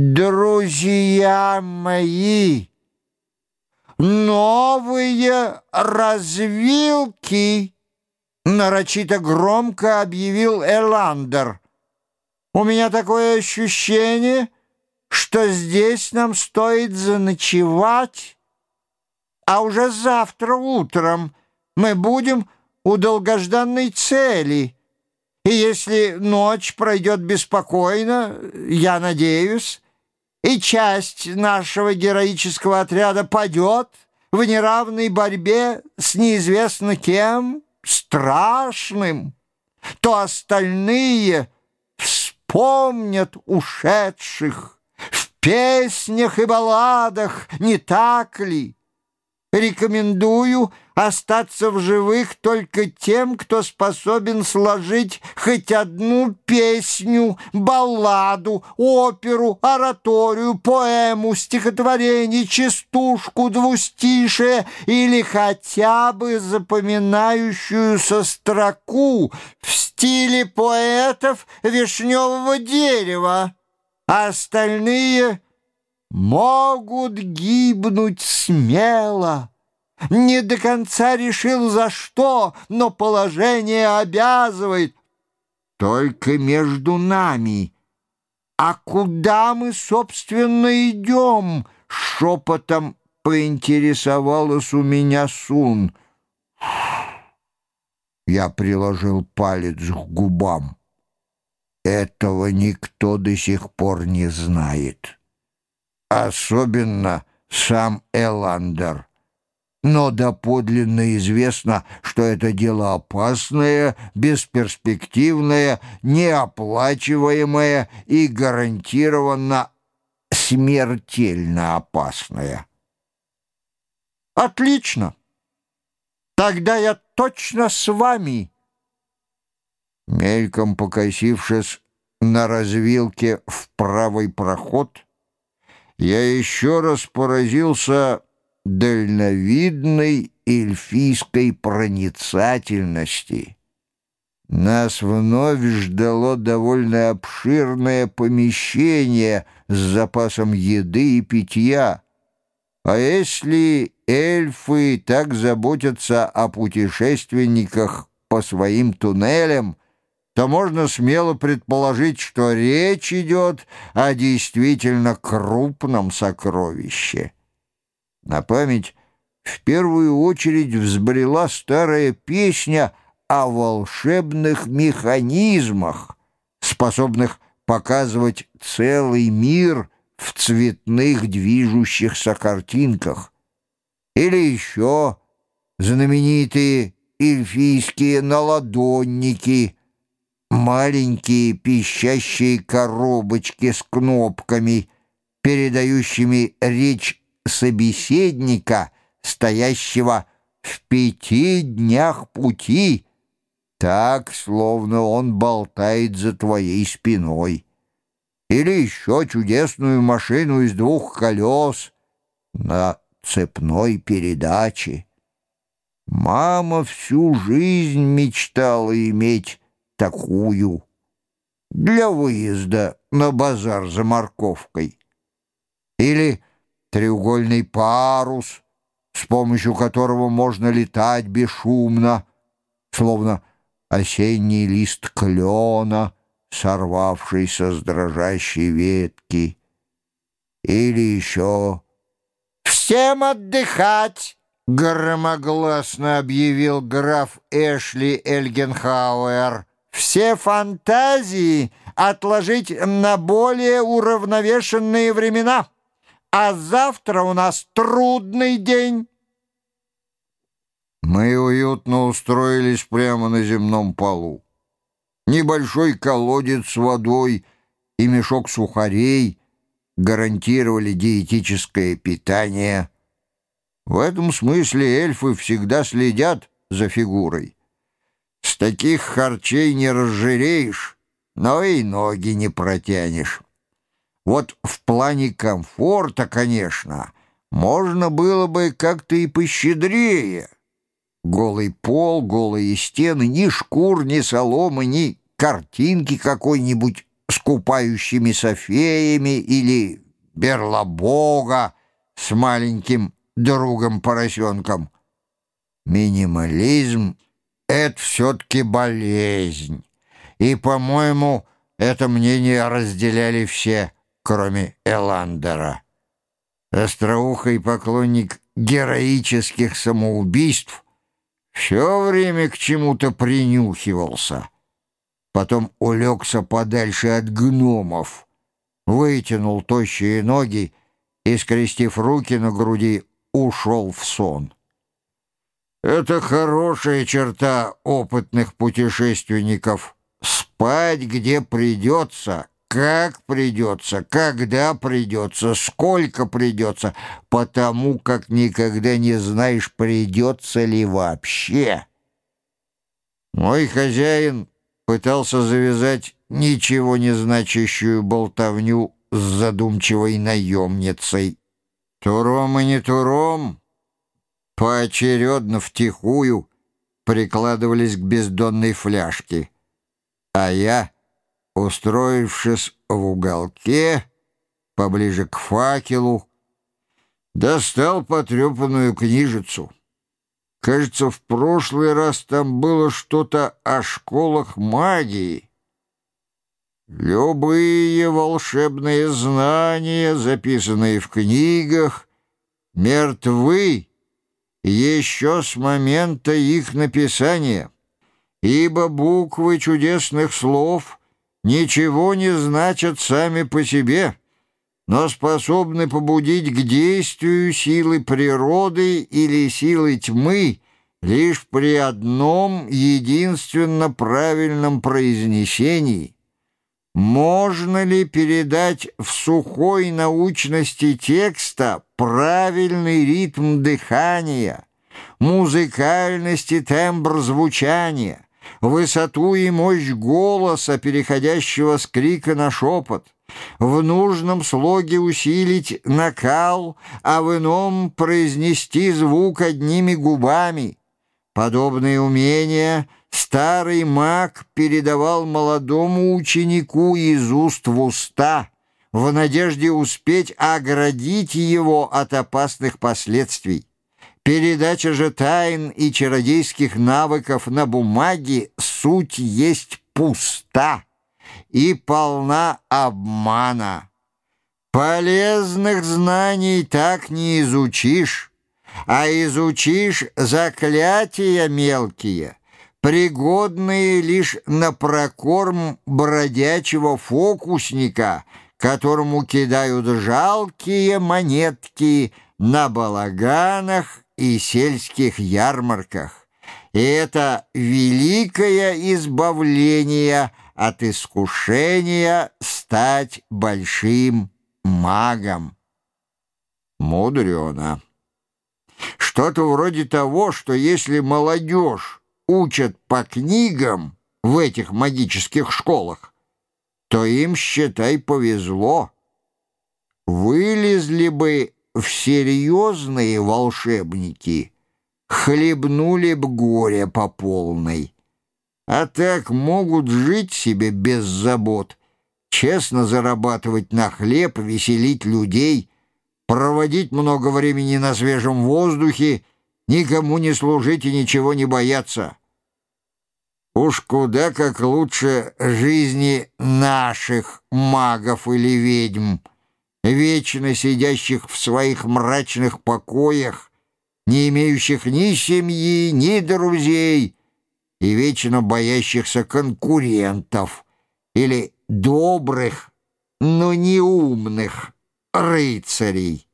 Друзья мои, новые развилки, нарочито громко объявил Эландер. У меня такое ощущение, что здесь нам стоит заночевать, а уже завтра утром мы будем у долгожданной цели. И если ночь пройдет беспокойно, я надеюсь, и часть нашего героического отряда падет в неравной борьбе с неизвестно кем, страшным, то остальные вспомнят ушедших в песнях и балладах, не так ли? Рекомендую остаться в живых только тем, кто способен сложить хоть одну песню, балладу, оперу, ораторию, поэму, стихотворение, частушку, двустишие или хотя бы запоминающуюся строку в стиле поэтов вишневого дерева. А остальные могут гибнуть смело. Не до конца решил за что, но положение обязывает. Только между нами. А куда мы, собственно, идем? Шепотом поинтересовалась у меня Сун. Я приложил палец к губам. Этого никто до сих пор не знает. Особенно сам Эландер но доподлинно известно, что это дело опасное, бесперспективное, неоплачиваемое и гарантированно смертельно опасное. Отлично. Тогда я точно с вами. Мельком покосившись на развилке в правый проход, я еще раз поразился дальновидной эльфийской проницательности. Нас вновь ждало довольно обширное помещение с запасом еды и питья. А если эльфы так заботятся о путешественниках по своим туннелям, то можно смело предположить, что речь идет о действительно крупном сокровище. На память в первую очередь взбрела старая песня о волшебных механизмах, способных показывать целый мир в цветных движущихся картинках. Или еще знаменитые эльфийские наладонники, маленькие пищащие коробочки с кнопками, передающими речь собеседника, стоящего в пяти днях пути, так, словно он болтает за твоей спиной. Или еще чудесную машину из двух колес на цепной передаче. Мама всю жизнь мечтала иметь такую для выезда на базар за морковкой. Или треугольный парус, с помощью которого можно летать бесшумно, словно осенний лист клена, сорвавшийся с дрожащей ветки. Или еще «Всем отдыхать!» — громогласно объявил граф Эшли Эльгенхауэр. «Все фантазии отложить на более уравновешенные времена» а завтра у нас трудный день». Мы уютно устроились прямо на земном полу. Небольшой колодец с водой и мешок сухарей гарантировали диетическое питание. В этом смысле эльфы всегда следят за фигурой. Таких харчей не разжиреешь, но и ноги не протянешь. Вот в плане комфорта, конечно, можно было бы как-то и пощедрее. Голый пол, голые стены, ни шкур, ни соломы, ни картинки какой-нибудь с купающими софеями или Берлобога с маленьким другом-поросенком. Минимализм — это все-таки болезнь. И, по-моему, это мнение разделяли все, кроме Эландера. Остроухий поклонник героических самоубийств все время к чему-то принюхивался. Потом улегся подальше от гномов, вытянул тощие ноги и, скрестив руки на груди, ушел в сон. Это хорошая черта опытных путешественников — спать где придется, как придется, когда придется, сколько придется, потому как никогда не знаешь, придется ли вообще. Мой хозяин пытался завязать ничего не значащую болтовню с задумчивой наемницей. Туром и не туром, поочередно втихую прикладывались к бездонной фляжке, а я, устроившись в уголке, поближе к факелу, достал потрепанную книжицу. Кажется, в прошлый раз там было что-то о школах магии. Любые волшебные знания, записанные в книгах, мертвы еще с момента их написания, ибо буквы чудесных слов ничего не значат сами по себе, но способны побудить к действию силы природы или силы тьмы лишь при одном единственно правильном произнесении — можно ли передать в сухой научности текста правильный ритм дыхания, музыкальность и тембр звучания, высоту и мощь голоса, переходящего с крика на шепот, в нужном слоге усилить накал, а в ином произнести звук одними губами. Подобные умения — старый маг передавал молодому ученику из уст в уста, в надежде успеть оградить его от опасных последствий. Передача же тайн и чародейских навыков на бумаге суть есть пуста и полна обмана. Полезных знаний так не изучишь, а изучишь заклятия мелкие — пригодные лишь на прокорм бродячего фокусника, которому кидают жалкие монетки на балаганах и сельских ярмарках. И это великое избавление от искушения стать большим магом. Мудрено. Что-то вроде того, что если молодежь учат по книгам в этих магических школах, то им, считай, повезло. Вылезли бы в серьезные волшебники, хлебнули б горе по полной. А так могут жить себе без забот, честно зарабатывать на хлеб, веселить людей, проводить много времени на свежем воздухе, никому не служить и ничего не бояться. Уж куда как лучше жизни наших магов или ведьм, вечно сидящих в своих мрачных покоях, не имеющих ни семьи, ни друзей и вечно боящихся конкурентов или добрых, но не умных рыцарей.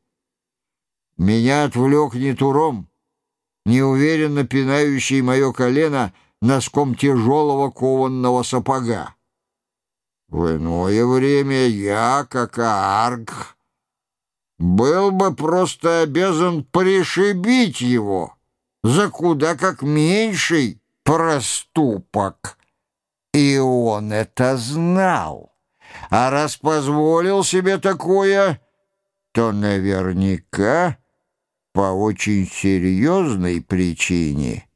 Меня отвлек не туром, неуверенно пинающий мое колено — носком тяжелого кованного сапога. В иное время я, как арг, был бы просто обязан пришибить его за куда как меньший проступок. И он это знал. А раз позволил себе такое, то наверняка по очень серьезной причине —